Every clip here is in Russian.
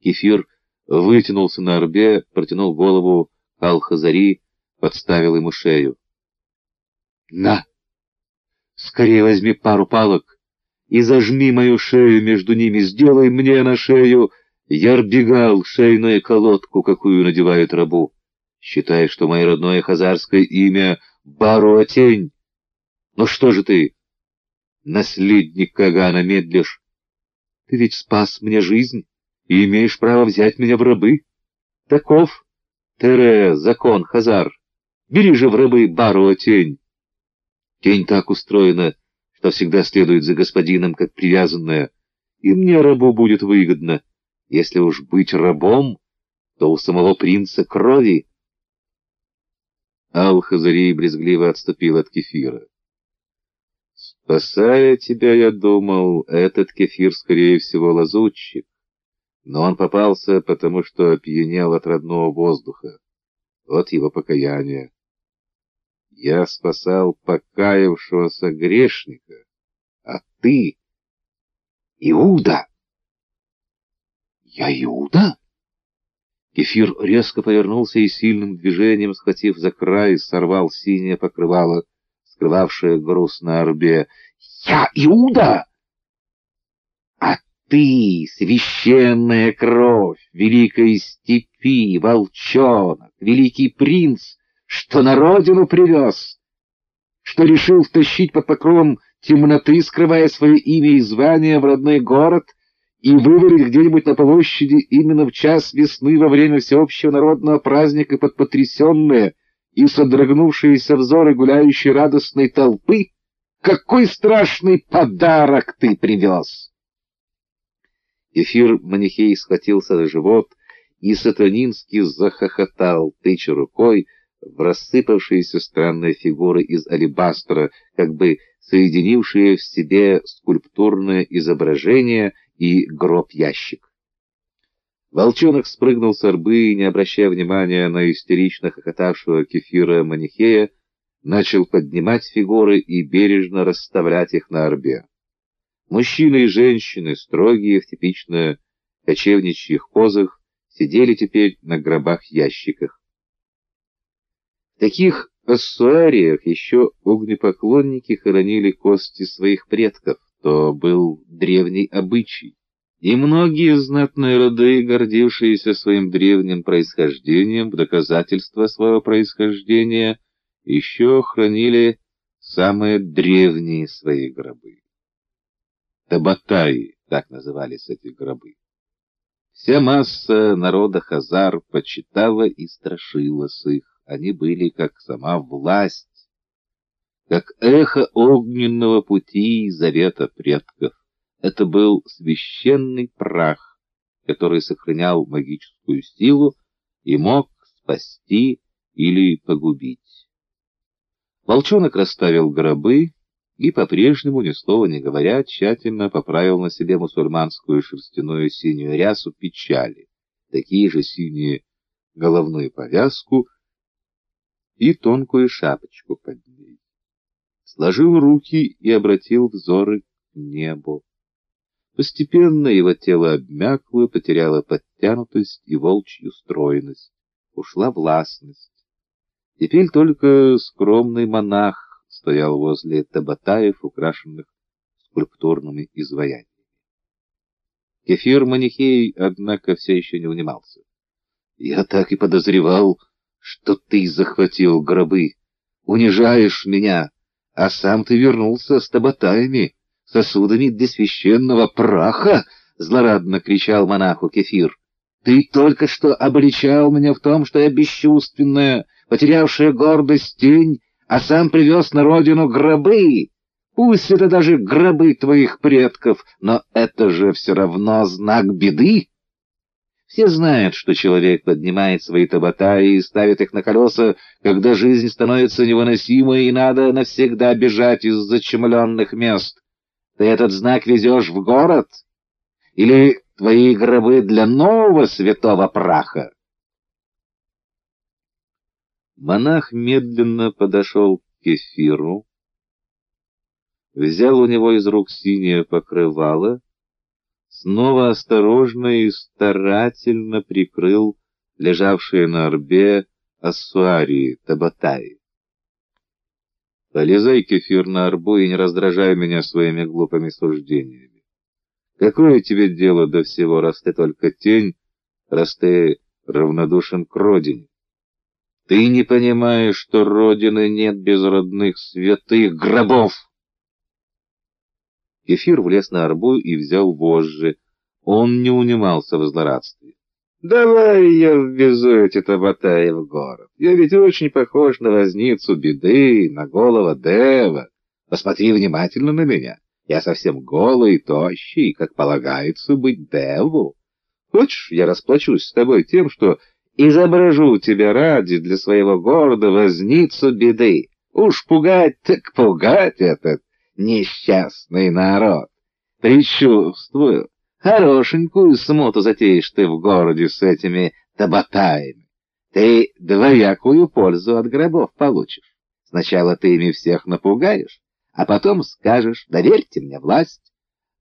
Кефир вытянулся на орбе, протянул голову Алхазари, подставил ему шею. «На! Скорее возьми пару палок и зажми мою шею между ними, сделай мне на шею ярбегал, шейную колодку, какую надевают рабу. Считай, что мое родное хазарское имя Баруатень. Ну что же ты, наследник Кагана, медлишь? Ты ведь спас мне жизнь и имеешь право взять меня в рабы. Таков, Тере, закон, Хазар. Бери же в рабы Баруа тень. Тень так устроена, что всегда следует за господином, как привязанная, и мне рабу будет выгодно. Если уж быть рабом, то у самого принца крови. Ал-Хазарей брезгливо отступил от кефира. Спасая тебя, я думал, этот кефир, скорее всего, лазутчик. Но он попался, потому что опьянел от родного воздуха. Вот его покаяние. Я спасал покаявшегося грешника, а ты — Иуда! Я Иуда? Кефир резко повернулся и сильным движением, схватив за край, сорвал синее покрывало, скрывавшее груз на орбе. «Я Иуда!» «А ты, священная кровь, великой степи, волчонок, великий принц, что на родину привез, что решил втащить под покровом темноты, скрывая свое имя и звание в родной город и вывалить где-нибудь на площади именно в час весны во время всеобщего народного праздника под потрясенные и содрогнувшиеся взоры гуляющей радостной толпы, какой страшный подарок ты привез! Эфир Манихей схватился за живот и сатанински захохотал, тыча рукой в рассыпавшиеся странные фигуры из алебастра, как бы соединившие в себе скульптурное изображение и гроб-ящик. Волчонок спрыгнул с арбы и, не обращая внимания на истерично хохотавшего кефира Манихея, начал поднимать фигуры и бережно расставлять их на арбе. Мужчины и женщины, строгие в типично кочевничьих позах, сидели теперь на гробах-ящиках. В таких ассуариях еще огнепоклонники хоронили кости своих предков, то был древний обычай. И многие знатные роды, гордившиеся своим древним происхождением, в доказательство своего происхождения, еще хранили самые древние свои гробы. Табатаи, так назывались эти гробы. Вся масса народа Хазар почитала и страшилась их. Они были как сама власть, как эхо огненного пути завета предков. Это был священный прах, который сохранял магическую силу и мог спасти или погубить. Волчонок расставил гробы, и по-прежнему, ни слова не говоря, тщательно поправил на себе мусульманскую шерстяную синюю рясу печали, такие же синие головную повязку и тонкую шапочку под ней. Сложил руки и обратил взоры к небу. Постепенно его тело обмякло, потеряло подтянутость и волчью стройность. Ушла властность. Теперь только скромный монах стоял возле табатаев, украшенных скульптурными изваяниями. Кефир Манихей, однако, все еще не унимался. «Я так и подозревал, что ты захватил гробы, унижаешь меня, а сам ты вернулся с табатаями, сосудами для священного праха!» — злорадно кричал монаху Кефир. «Ты только что обличал меня в том, что я бесчувственная, потерявшая гордость тень, а сам привез на родину гробы. Пусть это даже гробы твоих предков, но это же все равно знак беды. Все знают, что человек поднимает свои табатаи и ставит их на колеса, когда жизнь становится невыносимой и надо навсегда бежать из зачемленных мест. Ты этот знак везешь в город? Или твои гробы для нового святого праха? Монах медленно подошел к кефиру, взял у него из рук синее покрывало, снова осторожно и старательно прикрыл лежавшие на орбе ассуарии, табатаи. Полезай, кефир, на арбу и не раздражай меня своими глупыми суждениями. Какое тебе дело до всего, раз ты только тень, раз ты равнодушен к родине? Ты не понимаешь, что родины нет без родных святых гробов. Кефир влез на арбу и взял вожжи. Он не унимался в злорадстве. «Давай я ввезу эти табатаи в город. Я ведь очень похож на возницу беды, на голого Дева. Посмотри внимательно на меня. Я совсем голый и тощий, как полагается быть Деву. Хочешь, я расплачусь с тобой тем, что изображу тебя ради для своего города возницу беды? Уж пугать так пугать этот несчастный народ. Причувствую, хорошенькую смоту затеешь ты в городе с этими табатаями. Ты двоякую пользу от гробов получишь. Сначала ты ими всех напугаешь, а потом скажешь, доверьте мне власть.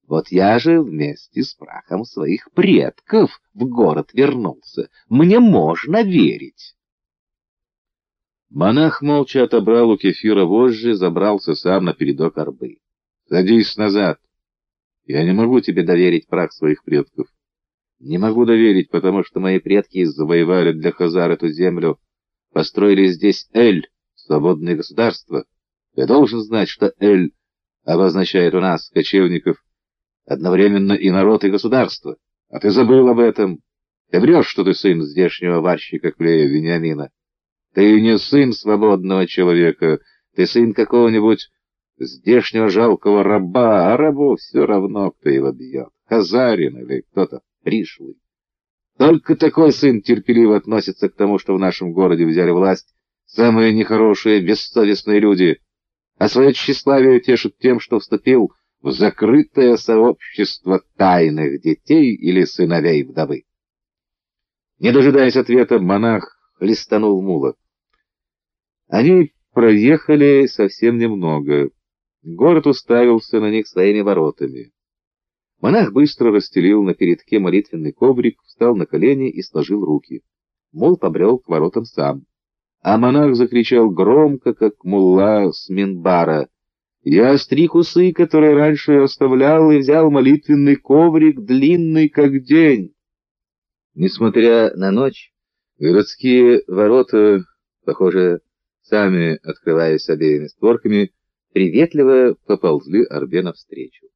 Вот я же вместе с прахом своих предков в город вернулся. Мне можно верить. Монах молча отобрал у кефира вожжи, забрался сам на передок арбы. «Садись назад. Я не могу тебе доверить прах своих предков. Не могу доверить, потому что мои предки завоевали для Хазар эту землю, построили здесь Эль, свободное государство. Ты должен знать, что Эль обозначает у нас, кочевников, одновременно и народ, и государство. А ты забыл об этом. Ты врешь, что ты сын здешнего варщика Клея Вениамина. Ты не сын свободного человека, ты сын какого-нибудь здешнего жалкого раба, а рабу все равно, кто его бьет, хазарин или кто-то пришлый. Только такой сын терпеливо относится к тому, что в нашем городе взяли власть самые нехорошие, бессовестные люди, а свое тщеславие тешит тем, что вступил в закрытое сообщество тайных детей или сыновей вдовы. Не дожидаясь ответа, монах хлестанул мула. Они проехали совсем немного. Город уставился на них своими воротами. Монах быстро расстелил на передке молитвенный коврик, встал на колени и сложил руки. Мол побрел к воротам сам. А монах закричал громко, как мулла с минбара. «Я стриг усы, которые раньше оставлял, и взял молитвенный коврик, длинный, как день». Несмотря на ночь, городские ворота, похоже, сами открываясь обеими створками, приветливо поползли Арбе навстречу.